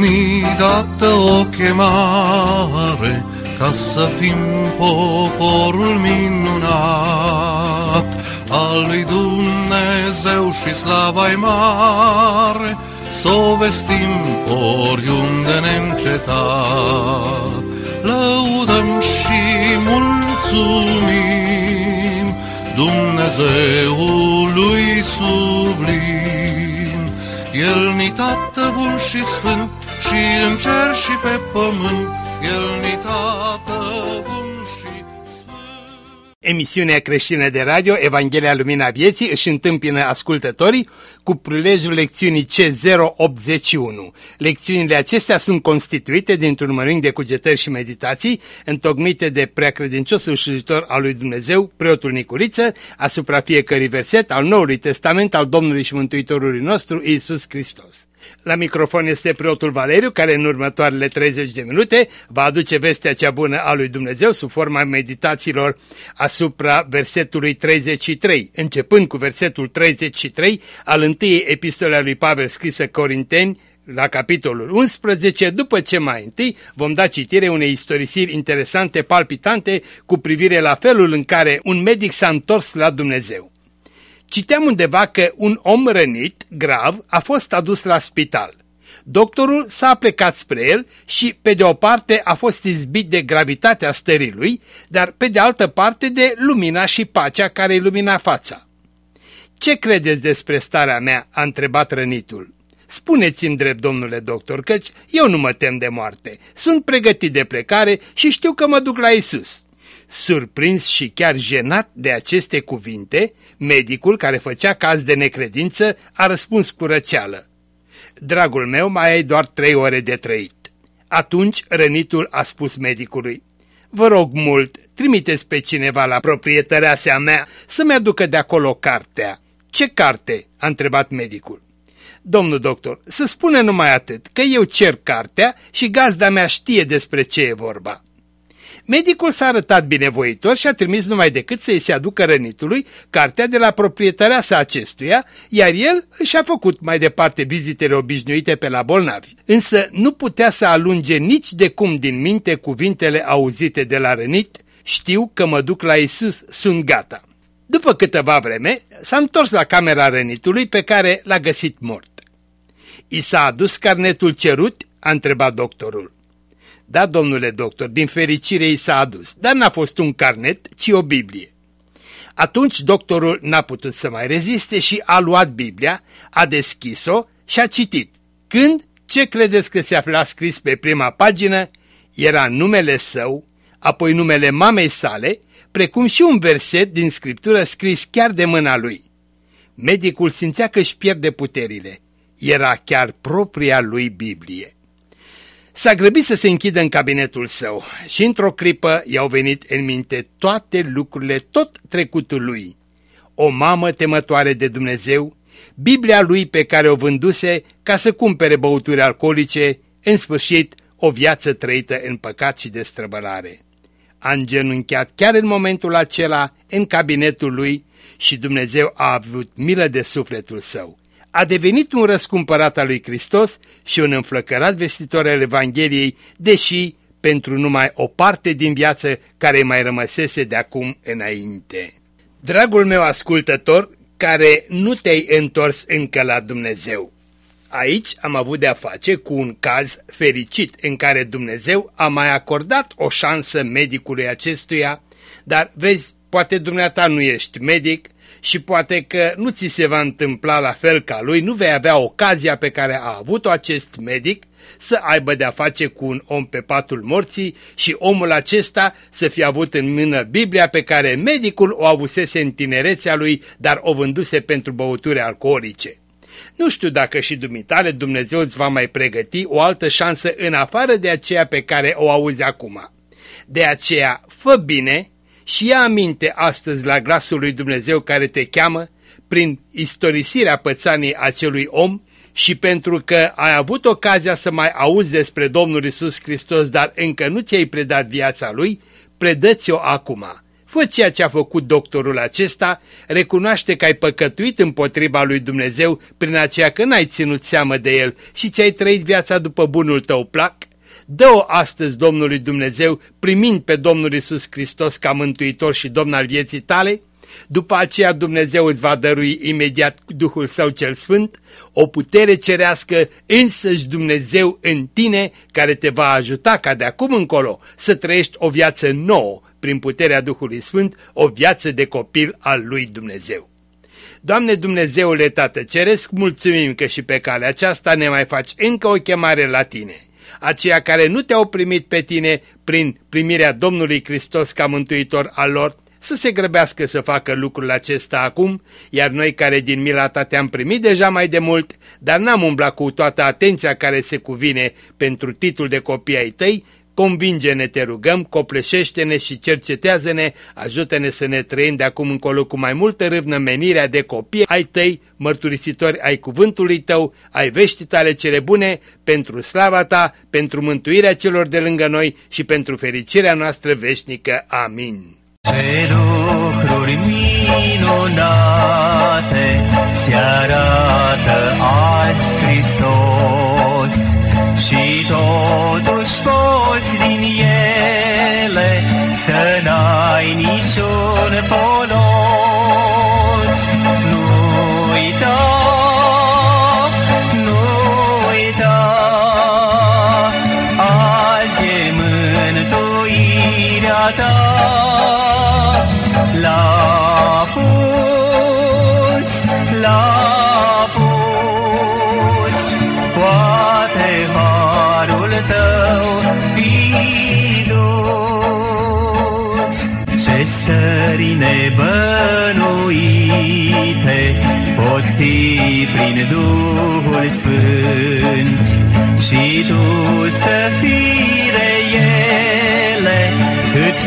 ni dată o chemare ca să fim poporul minunat al lui Dumnezeu și slava mare, să o vestim oriunde neîncetat. Lăudăm și mulțumim Dumnezeului sublim. El ni tată bun și sfânt și în cer și pe pământ, El ni tată Emisiunea creștină de radio Evanghelia Lumina Vieții își întâmpină ascultătorii cu prilejul lecțiunii C081. Lecțiunile acestea sunt constituite dintr-un mărinc de cugetări și meditații întocmite de preacredinciosul slujitor al lui Dumnezeu, preotul Nicuriță, asupra fiecărui verset al Noului Testament al Domnului și Mântuitorului nostru Isus Hristos. La microfon este preotul Valeriu, care în următoarele 30 de minute va aduce vestea cea bună a lui Dumnezeu sub forma meditațiilor asupra versetului 33, începând cu versetul 33 al întâiei epistole a lui Pavel scrisă Corinteni, la capitolul 11, după ce mai întâi vom da citire unei istorisiri interesante, palpitante, cu privire la felul în care un medic s-a întors la Dumnezeu. Citeam undeva că un om rănit, grav, a fost adus la spital. Doctorul s-a plecat spre el și, pe de o parte, a fost izbit de gravitatea stării lui, dar pe de altă parte de lumina și pacea care îi lumina fața. Ce credeți despre starea mea?" a întrebat rănitul. Spuneți-mi drept, domnule doctor, căci eu nu mă tem de moarte. Sunt pregătit de plecare și știu că mă duc la Isus. Surprins și chiar jenat de aceste cuvinte, medicul, care făcea caz de necredință, a răspuns cu răceală. Dragul meu, mai ai doar trei ore de trăit. Atunci rănitul a spus medicului, Vă rog mult, trimiteți pe cineva la proprietărea mea să-mi aducă de acolo cartea. Ce carte? a întrebat medicul. Domnul doctor, să spune numai atât, că eu cer cartea și gazda mea știe despre ce e vorba. Medicul s-a arătat binevoitor și a trimis numai decât să-i se aducă rănitului cartea de la proprietarea sa acestuia, iar el și-a făcut mai departe vizitele obișnuite pe la bolnavi. Însă nu putea să alunge nici de cum din minte cuvintele auzite de la rănit, știu că mă duc la Isus, sunt gata. După câteva vreme, s-a întors la camera rănitului pe care l-a găsit mort. I s-a adus carnetul cerut? a întrebat doctorul. Da, domnule doctor, din fericire i s-a adus, dar n-a fost un carnet, ci o Biblie. Atunci doctorul n-a putut să mai reziste și a luat Biblia, a deschis-o și a citit. Când, ce credeți că se afla scris pe prima pagină? Era numele său, apoi numele mamei sale, precum și un verset din scriptură scris chiar de mâna lui. Medicul simțea că își pierde puterile. Era chiar propria lui Biblie. S-a grăbit să se închidă în cabinetul său și într-o clipă i-au venit în minte toate lucrurile, tot trecutul lui. O mamă temătoare de Dumnezeu, Biblia lui pe care o vânduse ca să cumpere băuturi alcoolice, în sfârșit o viață trăită în păcat și de străbălare. A îngenunchiat chiar în momentul acela în cabinetul lui și Dumnezeu a avut milă de sufletul său a devenit un răscumpărat al lui Hristos și un înflăcărat vestitor al Evangheliei, deși pentru numai o parte din viață care mai rămăsese de acum înainte. Dragul meu ascultător, care nu te-ai întors încă la Dumnezeu. Aici am avut de-a face cu un caz fericit în care Dumnezeu a mai acordat o șansă medicului acestuia, dar vezi, poate dumneata nu ești medic, și poate că nu ți se va întâmpla la fel ca lui, nu vei avea ocazia pe care a avut-o acest medic să aibă de-a face cu un om pe patul morții și omul acesta să fie avut în mână Biblia pe care medicul o avusese în tinerețea lui, dar o vânduse pentru băuturi alcoolice. Nu știu dacă și dumitale Dumnezeu îți va mai pregăti o altă șansă în afară de aceea pe care o auzi acum. De aceea, fă bine și ia aminte astăzi la glasul lui Dumnezeu care te cheamă prin istorisirea pățanii acelui om și pentru că ai avut ocazia să mai auzi despre Domnul Isus Hristos, dar încă nu ți-ai predat viața Lui, predă-ți-o acum. Fă ceea ce a făcut doctorul acesta, recunoaște că ai păcătuit împotriva lui Dumnezeu prin aceea că n-ai ținut seamă de el și ți-ai trăit viața după bunul tău plac. Dă-o astăzi Domnului Dumnezeu, primind pe Domnul Isus Hristos ca mântuitor și Domn al vieții tale, după aceea Dumnezeu îți va dărui imediat Duhul Său cel Sfânt, o putere cerească însăși Dumnezeu în tine care te va ajuta ca de acum încolo să trăiești o viață nouă prin puterea Duhului Sfânt, o viață de copil al lui Dumnezeu. Doamne Dumnezeule Tată Ceresc, mulțumim că și pe calea aceasta ne mai faci încă o chemare la Tine. Aceia care nu te-au primit pe Tine prin primirea Domnului Hristos ca mântuitor al lor, să se grăbească să facă lucrul acesta acum, iar noi care din mila ta te-am primit deja mai de mult, dar n-am umblat cu toată atenția care se cuvine pentru titlul de copii ai tăi, Convinge-ne, te rugăm, copleșește-ne și cercetează-ne, ajută-ne să ne trăim de acum încolo cu mai multă râvnă menirea de copii ai tăi, mărturisitori ai cuvântului tău, ai veștii tale cele bune, pentru slava ta, pentru mântuirea celor de lângă noi și pentru fericirea noastră veșnică. Amin. Ce lucruri minunate ți arată azi Hristos și totuși poți din ele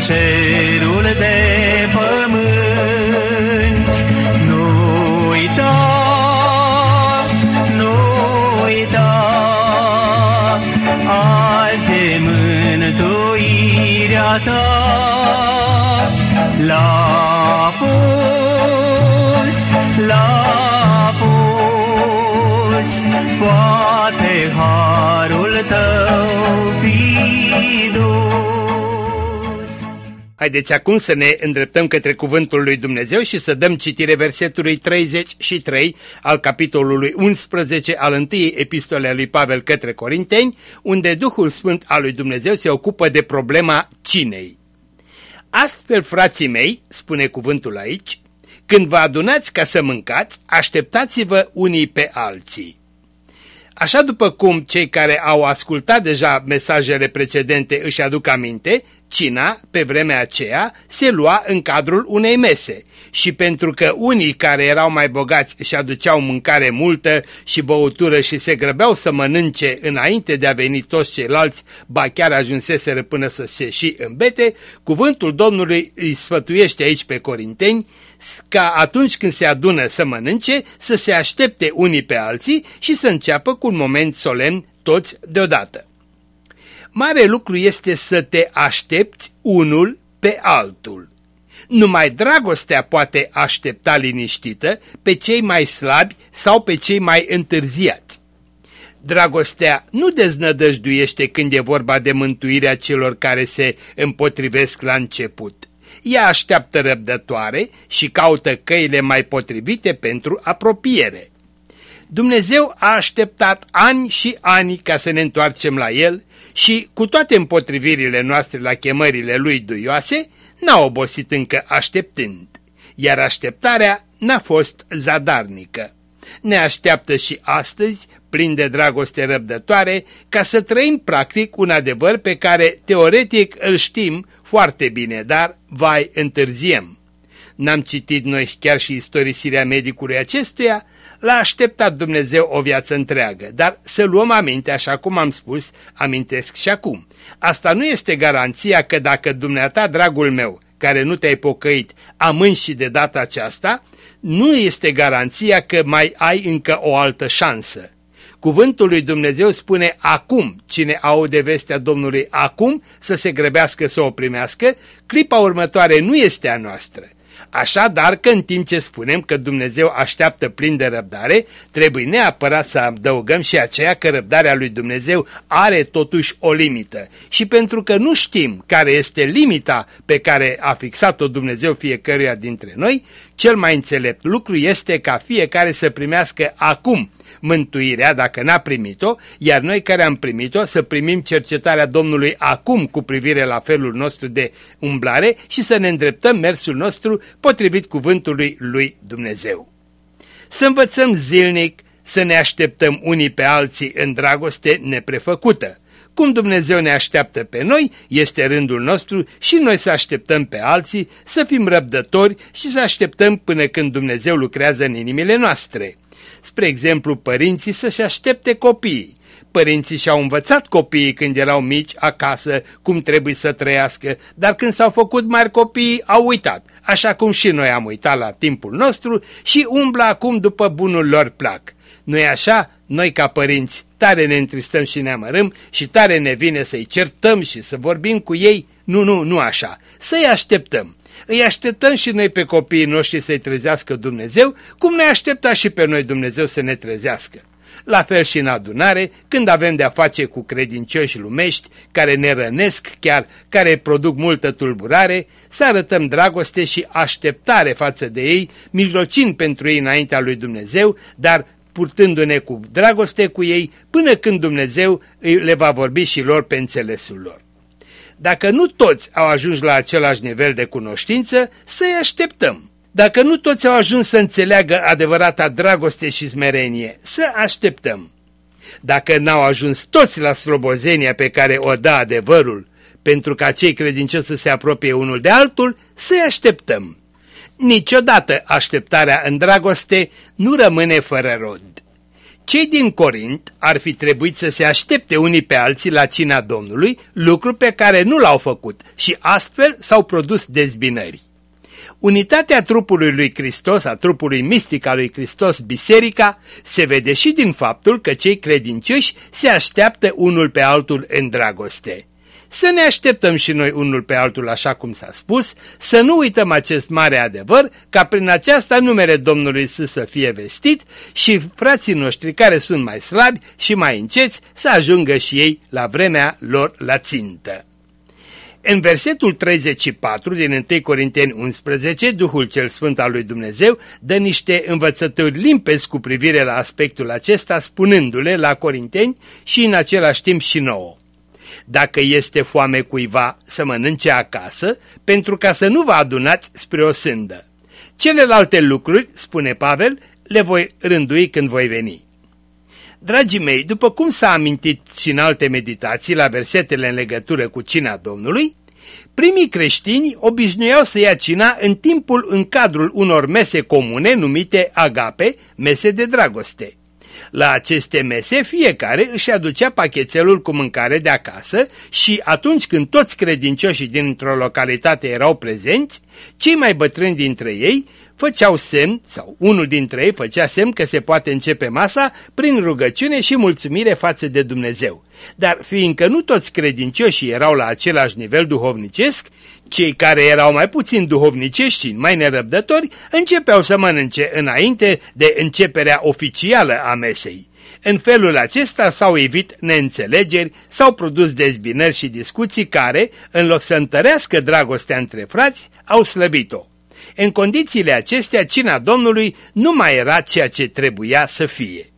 cerul de pământ. Nu uita, nu uita, azi e mântuirea ta. La pus, la pus, poate harul tău fi dus. Haideți acum să ne îndreptăm către cuvântul lui Dumnezeu și să dăm citire versetului 33 al capitolului 11 al întâiei epistole a lui Pavel către Corinteni, unde Duhul Sfânt al lui Dumnezeu se ocupă de problema cinei. Astfel, frații mei, spune cuvântul aici, când vă adunați ca să mâncați, așteptați-vă unii pe alții. Așa după cum cei care au ascultat deja mesajele precedente își aduc aminte, cina, pe vremea aceea, se lua în cadrul unei mese și pentru că unii care erau mai bogați își aduceau mâncare multă și băutură și se grăbeau să mănânce înainte de a veni toți ceilalți, ba chiar ajunseseră până să se și îmbete, cuvântul Domnului îi sfătuiește aici pe corinteni ca atunci când se adună să mănânce, să se aștepte unii pe alții și să înceapă cu un moment solemn toți deodată. Mare lucru este să te aștepți unul pe altul. Numai dragostea poate aștepta liniștită pe cei mai slabi sau pe cei mai întârziați. Dragostea nu deznădăjduiește când e vorba de mântuirea celor care se împotrivesc la început. Ea așteaptă răbdătoare și caută căile mai potrivite pentru apropiere. Dumnezeu a așteptat ani și ani ca să ne întoarcem la El și, cu toate împotrivirile noastre la chemările Lui duioase, n-a obosit încă așteptând, iar așteptarea n-a fost zadarnică. Ne așteaptă și astăzi, plin de dragoste răbdătoare, ca să trăim practic un adevăr pe care teoretic îl știm foarte bine, dar vai întârziem. N-am citit noi chiar și istorisirea medicului acestuia, l-a așteptat Dumnezeu o viață întreagă, dar să luăm aminte, așa cum am spus, amintesc și acum. Asta nu este garanția că dacă dumneata, dragul meu, care nu te-ai pocăit, amâni și de data aceasta, nu este garanția că mai ai încă o altă șansă. Cuvântul lui Dumnezeu spune acum, cine aude vestea Domnului acum, să se grăbească să o primească, clipa următoare nu este a noastră. Așadar că în timp ce spunem că Dumnezeu așteaptă plin de răbdare, trebuie neapărat să adăugăm și aceea că răbdarea lui Dumnezeu are totuși o limită. Și pentru că nu știm care este limita pe care a fixat-o Dumnezeu fiecăruia dintre noi, cel mai înțelept lucru este ca fiecare să primească acum mântuirea dacă n-a primit-o, iar noi care am primit-o să primim cercetarea Domnului acum cu privire la felul nostru de umblare și să ne îndreptăm mersul nostru potrivit cuvântului lui Dumnezeu. Să învățăm zilnic să ne așteptăm unii pe alții în dragoste neprefăcută. Cum Dumnezeu ne așteaptă pe noi, este rândul nostru și noi să așteptăm pe alții, să fim răbdători și să așteptăm până când Dumnezeu lucrează în inimile noastre. Spre exemplu, părinții să-și aștepte copiii. Părinții și-au învățat copiii când erau mici acasă cum trebuie să trăiască, dar când s-au făcut mari copiii au uitat, așa cum și noi am uitat la timpul nostru și umblă acum după bunul lor plac. Nu așa? Noi ca părinți tare ne întristăm și ne amărâm și tare ne vine să-i certăm și să vorbim cu ei. Nu, nu, nu așa. Să-i așteptăm. Îi așteptăm și noi pe copiii noștri să-i trezească Dumnezeu, cum ne aștepta și pe noi Dumnezeu să ne trezească. La fel și în adunare, când avem de-a face cu credincioși lumești, care ne rănesc chiar, care produc multă tulburare, să arătăm dragoste și așteptare față de ei, mijlocind pentru ei înaintea lui Dumnezeu, dar purtându-ne cu dragoste cu ei, până când Dumnezeu le va vorbi și lor pe înțelesul lor. Dacă nu toți au ajuns la același nivel de cunoștință, să-i așteptăm. Dacă nu toți au ajuns să înțeleagă adevărata dragoste și smerenie, să așteptăm. Dacă n-au ajuns toți la slobozenia pe care o dă adevărul, pentru ca cei credincioși să se apropie unul de altul, să-i așteptăm. Niciodată așteptarea în dragoste nu rămâne fără rod. Cei din Corint ar fi trebuit să se aștepte unii pe alții la cina Domnului, lucru pe care nu l-au făcut și astfel s-au produs dezbinări. Unitatea trupului lui Hristos, a trupului mistic al lui Hristos, biserica, se vede și din faptul că cei credincioși se așteaptă unul pe altul în dragoste să ne așteptăm și noi unul pe altul așa cum s-a spus, să nu uităm acest mare adevăr, ca prin aceasta numere Domnului Iisus să fie vestit și frații noștri care sunt mai slabi și mai înceți să ajungă și ei la vremea lor la țintă. În versetul 34 din 1 Corinteni 11, Duhul cel Sfânt al lui Dumnezeu dă niște învățături limpezi cu privire la aspectul acesta, spunându-le la Corinteni și în același timp și nouă. Dacă este foame cuiva să mănânce acasă, pentru ca să nu vă adunați spre o sândă. Celelalte lucruri, spune Pavel, le voi rândui când voi veni. Dragii mei, după cum s-a amintit și în alte meditații la versetele în legătură cu cina Domnului, primii creștini obișnuiau să ia cina în timpul în cadrul unor mese comune numite agape, mese de dragoste. La aceste mese fiecare își aducea pachetelul cu mâncare de acasă și atunci când toți credincioșii dintr-o localitate erau prezenți, cei mai bătrâni dintre ei făceau semn, sau unul dintre ei făcea semn că se poate începe masa prin rugăciune și mulțumire față de Dumnezeu. Dar fiindcă nu toți credincioșii erau la același nivel duhovnicesc, cei care erau mai puțin duhovnicești și mai nerăbdători începeau să mănânce înainte de începerea oficială a mesei. În felul acesta s-au evit neînțelegeri, s-au produs dezbinări și discuții care, în loc să întărească dragostea între frați, au slăbit-o. În condițiile acestea, cina Domnului nu mai era ceea ce trebuia să fie.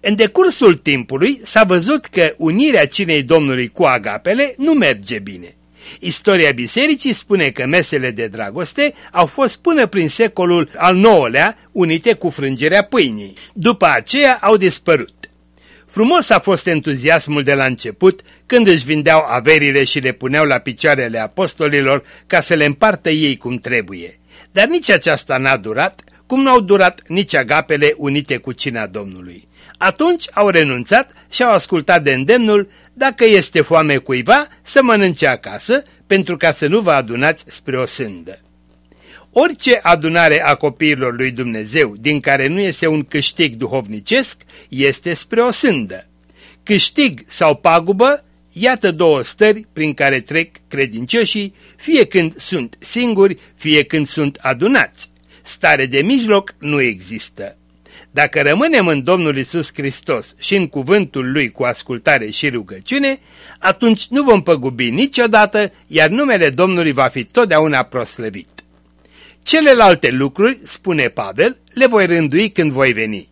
În decursul timpului s-a văzut că unirea cinei Domnului cu agapele nu merge bine. Istoria bisericii spune că mesele de dragoste au fost până prin secolul al IX-lea unite cu frângerea pâinii. După aceea au dispărut. Frumos a fost entuziasmul de la început când își vindeau averile și le puneau la picioarele apostolilor ca să le împartă ei cum trebuie. Dar nici aceasta n-a durat, cum n-au durat nici agapele unite cu cina Domnului. Atunci au renunțat și au ascultat de îndemnul, dacă este foame cuiva, să mănânce acasă, pentru ca să nu vă adunați spre o sândă. Orice adunare a copiilor lui Dumnezeu, din care nu este un câștig duhovnicesc, este spre o sândă. Câștig sau pagubă, iată două stări prin care trec credincioșii, fie când sunt singuri, fie când sunt adunați. Stare de mijloc nu există. Dacă rămânem în Domnul Isus Hristos și în cuvântul Lui cu ascultare și rugăciune, atunci nu vom păgubi niciodată, iar numele Domnului va fi totdeauna proslăvit. Celelalte lucruri, spune Pavel, le voi rândui când voi veni.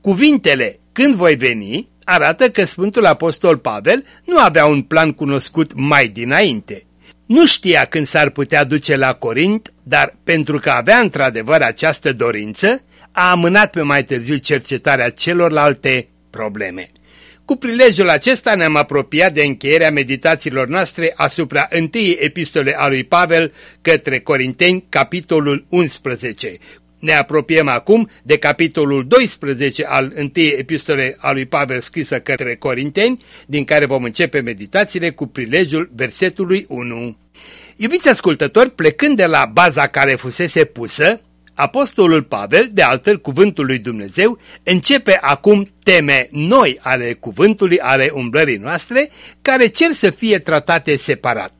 Cuvintele când voi veni arată că Sfântul Apostol Pavel nu avea un plan cunoscut mai dinainte. Nu știa când s-ar putea duce la Corint, dar pentru că avea într-adevăr această dorință, a amânat pe mai târziu cercetarea celorlalte probleme. Cu prilejul acesta ne-am apropiat de încheierea meditațiilor noastre asupra întâiei epistole a lui Pavel către Corinteni, capitolul 11. Ne apropiem acum de capitolul 12 al întâiei epistole a lui Pavel scrisă către Corinteni, din care vom începe meditațiile cu prilejul versetului 1. Iubiți ascultători, plecând de la baza care fusese pusă, Apostolul Pavel, de altfel cuvântul lui Dumnezeu, începe acum teme noi ale cuvântului, ale umblării noastre, care cer să fie tratate separat.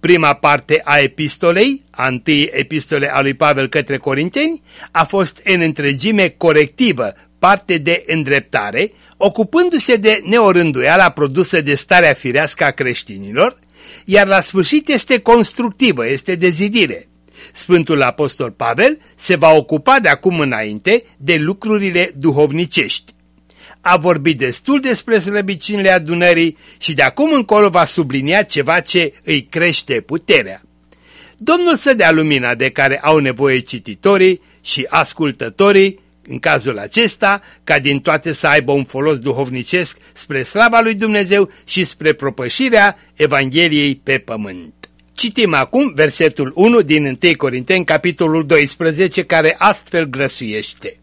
Prima parte a epistolei, a întâi epistole a lui Pavel către Corinteni, a fost în întregime corectivă, parte de îndreptare, ocupându-se de neorânduiala produsă de starea firească a creștinilor, iar la sfârșit este constructivă, este de zidire. Sfântul Apostol Pavel se va ocupa de acum înainte de lucrurile duhovnicești. A vorbit destul despre slăbiciunile adunării și de acum încolo va sublinia ceva ce îi crește puterea. Domnul să dea lumina de care au nevoie cititorii și ascultătorii, în cazul acesta, ca din toate să aibă un folos duhovnicesc spre slava lui Dumnezeu și spre propășirea Evangheliei pe pământ. Citim acum versetul 1 din 1 Corinteni, capitolul 12, care astfel grăsuiește.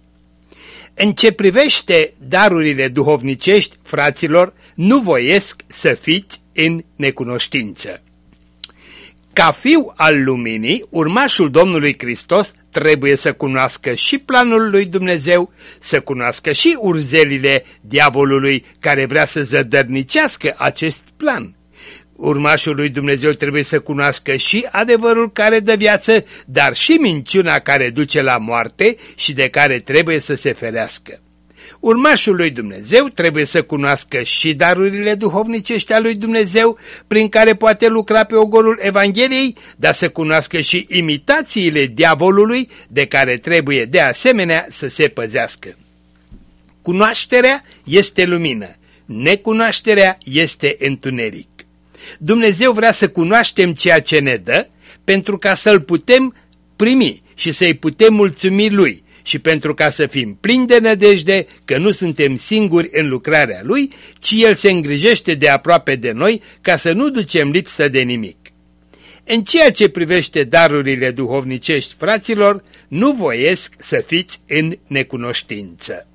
În ce privește darurile duhovnicești, fraților, nu voiesc să fiți în necunoștință. Ca fiu al luminii, urmașul Domnului Hristos trebuie să cunoască și planul lui Dumnezeu, să cunoască și urzelile diavolului care vrea să zădărnicească acest plan urmașul lui Dumnezeu trebuie să cunoască și adevărul care dă viață, dar și minciuna care duce la moarte și de care trebuie să se ferească. Urmașul lui Dumnezeu trebuie să cunoască și darurile duhovnicești a lui Dumnezeu prin care poate lucra pe ogorul Evangheliei, dar să cunoască și imitațiile diavolului de care trebuie de asemenea să se păzească. Cunoașterea este lumină, necunoașterea este întuneric. Dumnezeu vrea să cunoaștem ceea ce ne dă pentru ca să-L putem primi și să-i putem mulțumi Lui și pentru ca să fim plini de nădejde că nu suntem singuri în lucrarea Lui, ci El se îngrijește de aproape de noi ca să nu ducem lipsă de nimic. În ceea ce privește darurile duhovnicești, fraților, nu voiesc să fiți în necunoștință.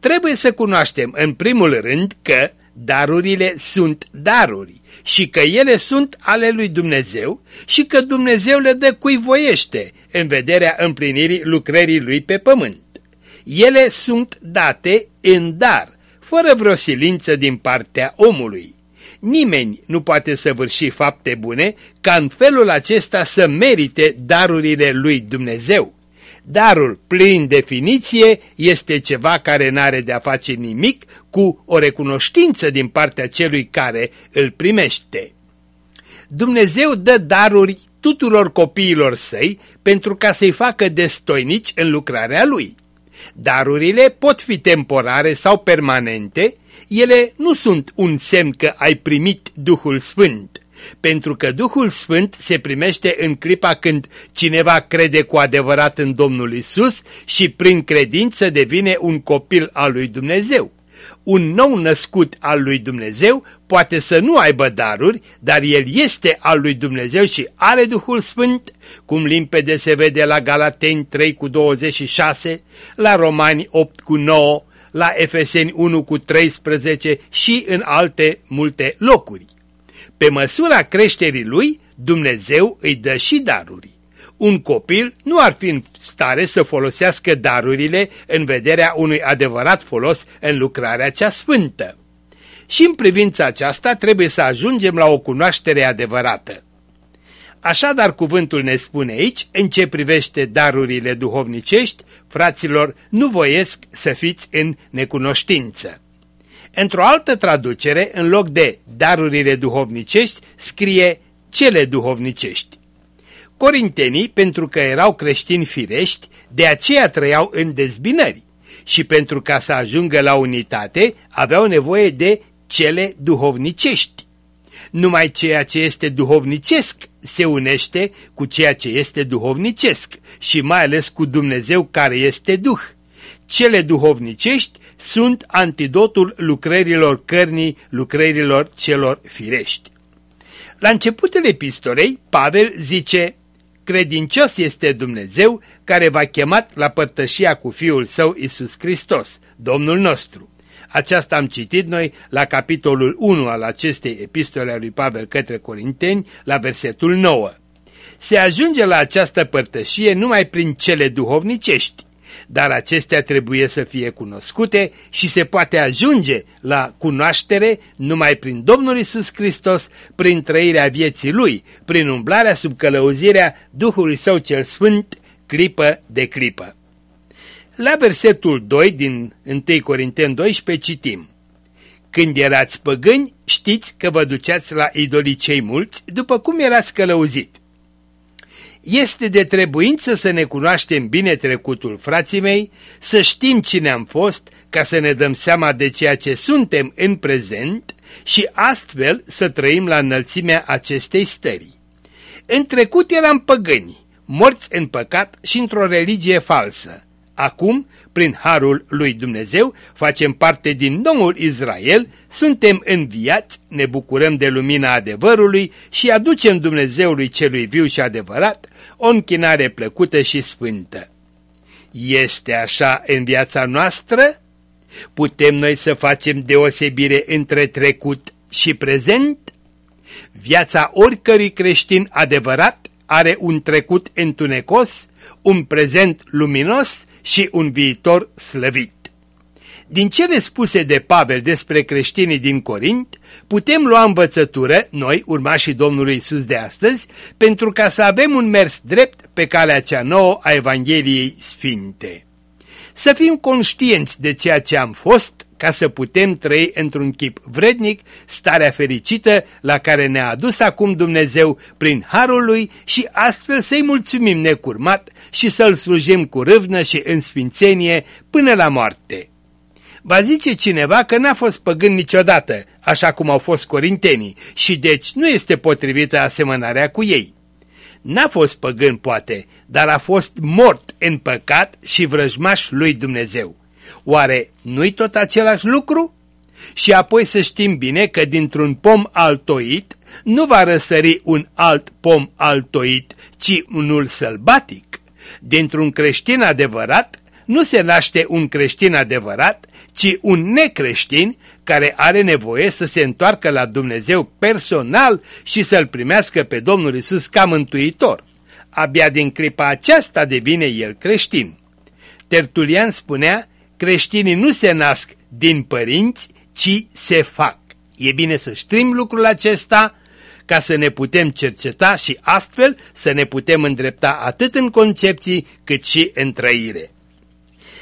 Trebuie să cunoaștem în primul rând că darurile sunt daruri și că ele sunt ale lui Dumnezeu și că Dumnezeu le dă cui voiește în vederea împlinirii lucrării lui pe pământ. Ele sunt date în dar, fără vreo silință din partea omului. Nimeni nu poate să vârși fapte bune ca în felul acesta să merite darurile lui Dumnezeu. Darul, prin definiție, este ceva care n-are de-a face nimic cu o recunoștință din partea celui care îl primește. Dumnezeu dă daruri tuturor copiilor săi pentru ca să-i facă destoinici în lucrarea lui. Darurile pot fi temporare sau permanente, ele nu sunt un semn că ai primit Duhul Sfânt pentru că Duhul Sfânt se primește în clipa când cineva crede cu adevărat în Domnul Isus și prin credință devine un copil al lui Dumnezeu. Un nou născut al lui Dumnezeu poate să nu aibă daruri, dar el este al lui Dumnezeu și are Duhul Sfânt, cum limpede se vede la Galateni 3 cu 26, la Romani 8 cu 9, la Efeseni 1 cu 13 și în alte multe locuri. Pe măsura creșterii lui, Dumnezeu îi dă și daruri. Un copil nu ar fi în stare să folosească darurile în vederea unui adevărat folos în lucrarea cea sfântă. Și în privința aceasta trebuie să ajungem la o cunoaștere adevărată. Așadar cuvântul ne spune aici, în ce privește darurile duhovnicești, fraților, nu voiesc să fiți în necunoștință. Într-o altă traducere, în loc de darurile duhovnicești, scrie cele duhovnicești. Corintenii, pentru că erau creștini firești, de aceea trăiau în dezbinări și pentru ca să ajungă la unitate aveau nevoie de cele duhovnicești. Numai ceea ce este duhovnicesc se unește cu ceea ce este duhovnicesc și mai ales cu Dumnezeu care este Duh. Cele duhovnicești sunt antidotul lucrărilor cărnii, lucrărilor celor firești. La începutul epistolei, Pavel zice, credincios este Dumnezeu care v-a chemat la părtășia cu Fiul Său Isus Hristos, Domnul nostru. Aceasta am citit noi la capitolul 1 al acestei epistole a lui Pavel către Corinteni, la versetul 9. Se ajunge la această părtășie numai prin cele duhovnicești, dar acestea trebuie să fie cunoscute și se poate ajunge la cunoaștere numai prin Domnul Isus Hristos, prin trăirea vieții Lui, prin umblarea sub călăuzirea Duhului Său cel Sfânt, clipă de clipă. La versetul 2 din 1 Corinteni 12 citim Când erați păgâni, știți că vă duceați la idolii cei mulți, după cum erați călăuzit. Este de trebuință să ne cunoaștem bine trecutul, frații mei, să știm cine am fost, ca să ne dăm seama de ceea ce suntem în prezent și astfel să trăim la înălțimea acestei stări. În trecut eram păgâni, morți în păcat și într-o religie falsă. Acum, prin harul lui Dumnezeu, facem parte din noul Israel, suntem înviați, ne bucurăm de lumina adevărului și aducem Dumnezeului celui viu și adevărat o închinare plăcută și sfântă. Este așa în viața noastră? Putem noi să facem deosebire între trecut și prezent? Viața oricărui creștin adevărat are un trecut întunecos, un prezent luminos și un viitor slăvit. Din cele spuse de Pavel despre creștinii din Corint, putem lua învățătură, noi, urmașii Domnului Isus de astăzi, pentru ca să avem un mers drept pe calea cea nouă a Evangheliei Sfinte. Să fim conștienți de ceea ce am fost, ca să putem trăi într-un chip vrednic starea fericită la care ne-a adus acum Dumnezeu prin Harul Lui și astfel să-i mulțumim necurmat și să-L slujim cu râvnă și în sfințenie până la moarte. Va zice cineva că n-a fost păgân niciodată, așa cum au fost corintenii, și deci nu este potrivită asemănarea cu ei. N-a fost păgân, poate, dar a fost mort în păcat și vrăjmaș lui Dumnezeu. Oare nu-i tot același lucru? Și apoi să știm bine că dintr-un pom altoit nu va răsări un alt pom altoit, ci unul sălbatic. Dintr-un creștin adevărat nu se naște un creștin adevărat, ci un necreștin care are nevoie să se întoarcă la Dumnezeu personal și să-L primească pe Domnul Isus ca mântuitor. Abia din clipa aceasta devine el creștin. Tertulian spunea, creștinii nu se nasc din părinți, ci se fac. E bine să știm lucrul acesta ca să ne putem cerceta și astfel să ne putem îndrepta atât în concepții cât și în trăire.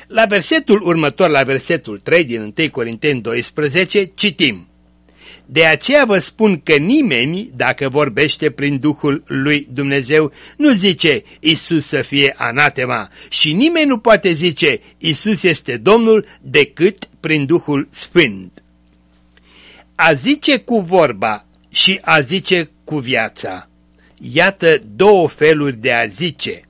La versetul următor, la versetul 3 din 1 Corinteni 12, citim De aceea vă spun că nimeni, dacă vorbește prin Duhul lui Dumnezeu, nu zice Isus să fie anatema și nimeni nu poate zice Isus este Domnul decât prin Duhul Sfânt. A zice cu vorba și a zice cu viața. Iată două feluri de a zice.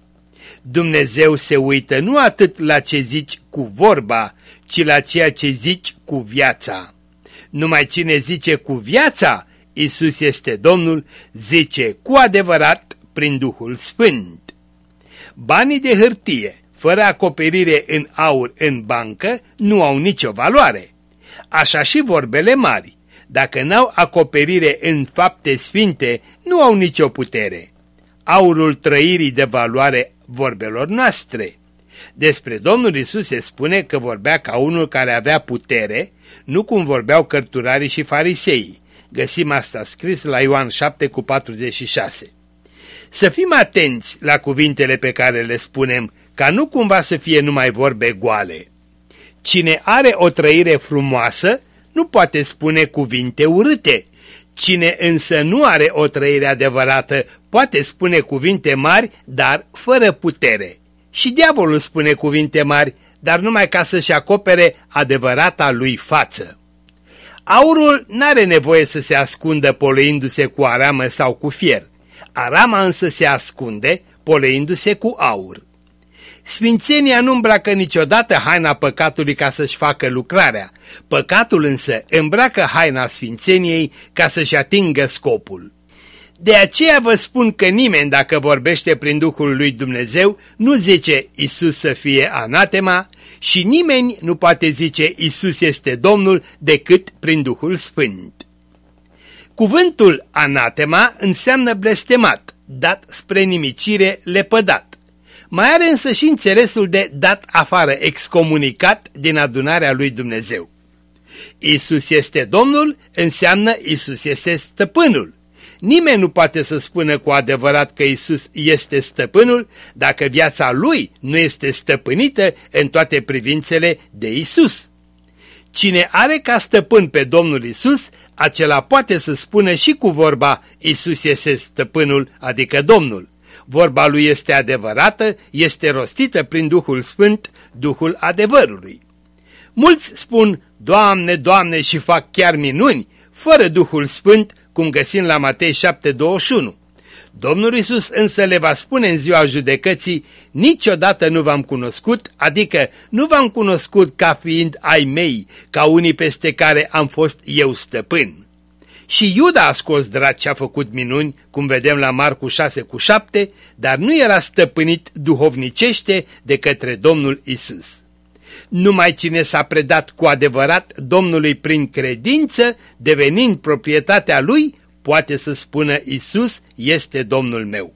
Dumnezeu se uită nu atât la ce zici cu vorba, ci la ceea ce zici cu viața. Numai cine zice cu viața, Isus este Domnul, zice cu adevărat prin Duhul Sfânt. Banii de hârtie, fără acoperire în aur în bancă, nu au nicio valoare. Așa și vorbele mari, dacă n-au acoperire în fapte sfinte, nu au nicio putere. aurul trăirii de valoare vorbelor noastre. Despre Domnul Isus se spune că vorbea ca unul care avea putere, nu cum vorbeau cărturarii și farisei. Găsim asta scris la Ioan 7 cu 46. Să fim atenți la cuvintele pe care le spunem, ca nu cumva să fie numai vorbe goale. Cine are o trăire frumoasă nu poate spune cuvinte urâte. Cine însă nu are o trăire adevărată poate spune cuvinte mari, dar fără putere. Și diavolul spune cuvinte mari, dar numai ca să-și acopere adevărata lui față. Aurul n-are nevoie să se ascundă poleindu-se cu aramă sau cu fier. Arama însă se ascunde poleindu-se cu aur. Sfințenia nu îmbracă niciodată haina păcatului ca să-și facă lucrarea. Păcatul însă îmbracă haina sfințeniei ca să-și atingă scopul. De aceea vă spun că nimeni dacă vorbește prin Duhul lui Dumnezeu nu zice Isus să fie anatema și nimeni nu poate zice Isus este Domnul decât prin Duhul Sfânt. Cuvântul anatema înseamnă blestemat, dat spre nimicire, lepădat. Mai are însă și înțelesul de dat afară, excomunicat din adunarea lui Dumnezeu. Isus este Domnul înseamnă Isus este stăpânul. Nimeni nu poate să spună cu adevărat că Isus este stăpânul dacă viața lui nu este stăpânită în toate privințele de Isus. Cine are ca stăpân pe Domnul Isus, acela poate să spună și cu vorba Isus este stăpânul, adică Domnul. Vorba lui este adevărată, este rostită prin Duhul Sfânt, Duhul adevărului. Mulți spun, Doamne, Doamne și fac chiar minuni, fără Duhul Sfânt, cum găsim la Matei 7:21. Domnul Isus însă le va spune în ziua judecății, niciodată nu v-am cunoscut, adică nu v-am cunoscut ca fiind ai mei, ca unii peste care am fost eu stăpân. Și Iuda a scos draci și a făcut minuni, cum vedem la Marcu 6 cu 7, dar nu era stăpânit duhovnicește de către Domnul Isus. Numai cine s-a predat cu adevărat Domnului prin credință, devenind proprietatea lui, poate să spună Isus este Domnul meu.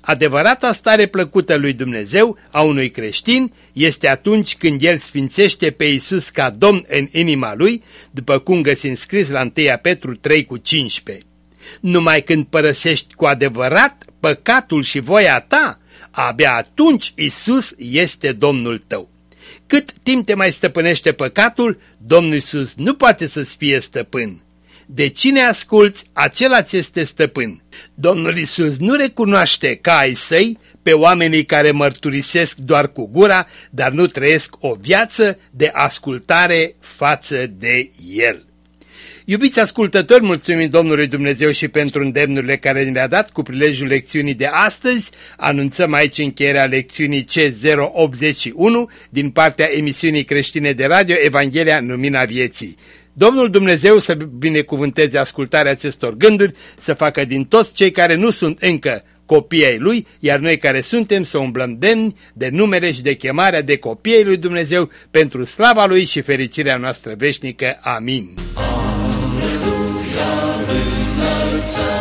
Adevărata stare plăcută lui Dumnezeu a unui creștin este atunci când el sfințește pe Isus ca Domn în inima lui, după cum găsim scris la 1 Petru 3 cu 15. Numai când părăsești cu adevărat păcatul și voia ta, abia atunci Isus este Domnul tău. Cât timp te mai stăpânește păcatul, Domnul Isus nu poate să-ți fie stăpân. De cine asculți, acela ți este stăpân. Domnul Isus nu recunoaște ca ai săi pe oamenii care mărturisesc doar cu gura, dar nu trăiesc o viață de ascultare față de El. Iubiți ascultători, mulțumim Domnului Dumnezeu și pentru îndemnurile care ne-a dat cu prilejul lecțiunii de astăzi. Anunțăm aici încheierea lecțiunii C081 din partea emisiunii creștine de radio Evanghelia în Lumina Vieții. Domnul Dumnezeu să binecuvânteze ascultarea acestor gânduri, să facă din toți cei care nu sunt încă copii ai Lui, iar noi care suntem să umblăm demni de numere și de chemarea de copii ai Lui Dumnezeu pentru slava Lui și fericirea noastră veșnică. Amin. So.